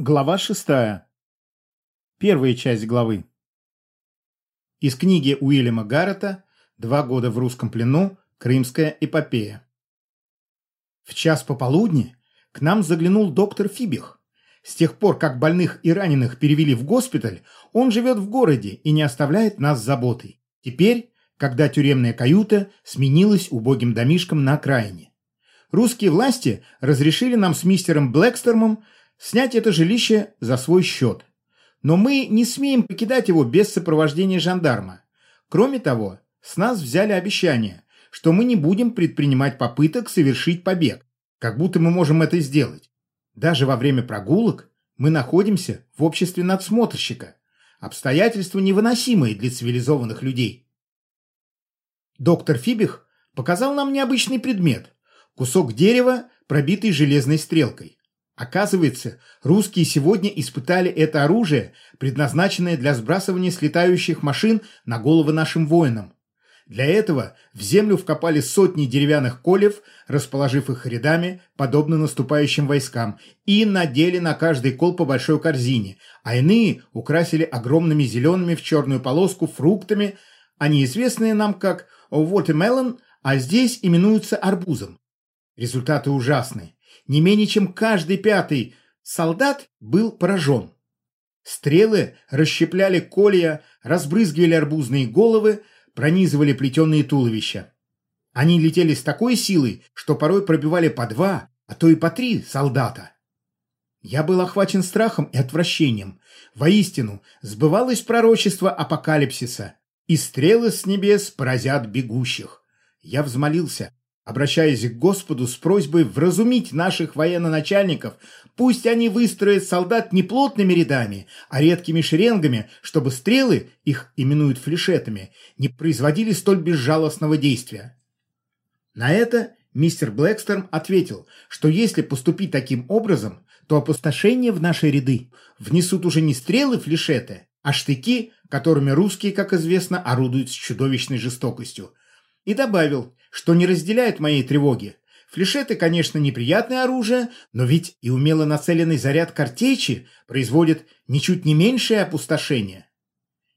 Глава шестая. Первая часть главы. Из книги Уильяма Гаррета «Два года в русском плену. Крымская эпопея». В час пополудни к нам заглянул доктор Фибих. С тех пор, как больных и раненых перевели в госпиталь, он живет в городе и не оставляет нас заботой. Теперь, когда тюремная каюта сменилась убогим домишком на окраине. Русские власти разрешили нам с мистером Блэкстормом снять это жилище за свой счет. Но мы не смеем покидать его без сопровождения жандарма. Кроме того, с нас взяли обещание, что мы не будем предпринимать попыток совершить побег, как будто мы можем это сделать. Даже во время прогулок мы находимся в обществе надсмотрщика. Обстоятельства невыносимые для цивилизованных людей. Доктор Фибих показал нам необычный предмет – кусок дерева, пробитый железной стрелкой. Оказывается, русские сегодня испытали это оружие, предназначенное для сбрасывания слетающих машин на головы нашим воинам. Для этого в землю вкопали сотни деревянных колев, расположив их рядами, подобно наступающим войскам, и надели на каждый кол по большой корзине, а иные украсили огромными зелеными в черную полоску фруктами, они известные нам как watermelon, а здесь именуются арбузом. Результаты ужасные не менее чем каждый пятый солдат был поражен. Стрелы расщепляли колья, разбрызгивали арбузные головы, пронизывали плетеные туловища. Они летели с такой силой, что порой пробивали по два, а то и по три солдата. Я был охвачен страхом и отвращением. Воистину, сбывалось пророчество апокалипсиса, и стрелы с небес поразят бегущих. Я взмолился, обращаясь к Господу с просьбой вразумить наших военно-начальников, пусть они выстроят солдат не плотными рядами, а редкими шеренгами, чтобы стрелы, их именуют флешетами, не производили столь безжалостного действия. На это мистер Блэкстерм ответил, что если поступить таким образом, то опустошение в наши ряды внесут уже не стрелы-флешеты, а штыки, которыми русские, как известно, орудуют с чудовищной жестокостью. И добавил, что не разделяет моей тревоги. Флешеты, конечно, неприятное оружие, но ведь и умело нацеленный заряд картечи производит ничуть не меньшее опустошение.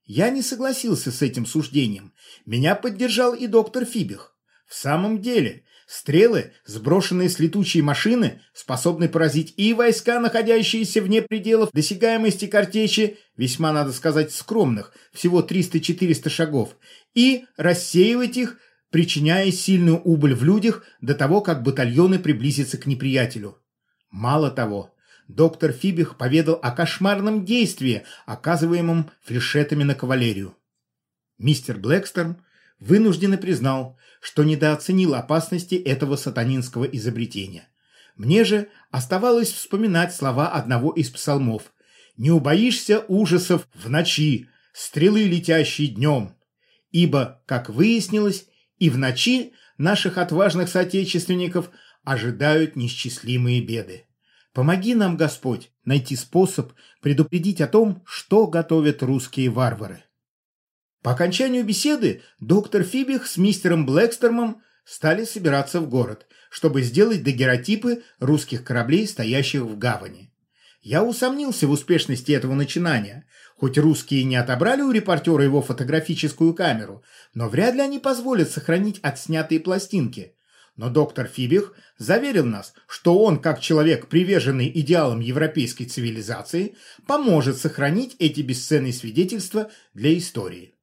Я не согласился с этим суждением. Меня поддержал и доктор Фибих. В самом деле, стрелы, сброшенные с летучей машины, способны поразить и войска, находящиеся вне пределов досягаемости картечи, весьма, надо сказать, скромных, всего 300-400 шагов, и рассеивать их причиняя сильную убыль в людях до того, как батальоны приблизятся к неприятелю. Мало того, доктор Фибих поведал о кошмарном действии, оказываемом флешетами на кавалерию. Мистер Блэкстерн вынужденно признал, что недооценил опасности этого сатанинского изобретения. Мне же оставалось вспоминать слова одного из псалмов «Не убоишься ужасов в ночи, стрелы, летящие днем». Ибо, как выяснилось, и в ночи наших отважных соотечественников ожидают несчастливые беды. Помоги нам, Господь, найти способ предупредить о том, что готовят русские варвары. По окончанию беседы доктор Фибих с мистером Блэкстермом стали собираться в город, чтобы сделать дагеротипы русских кораблей, стоящих в гавани. Я усомнился в успешности этого начинания, Хоть русские не отобрали у репортера его фотографическую камеру, но вряд ли они позволят сохранить отснятые пластинки. Но доктор Фибих заверил нас, что он, как человек, приверженный идеалам европейской цивилизации, поможет сохранить эти бесценные свидетельства для истории.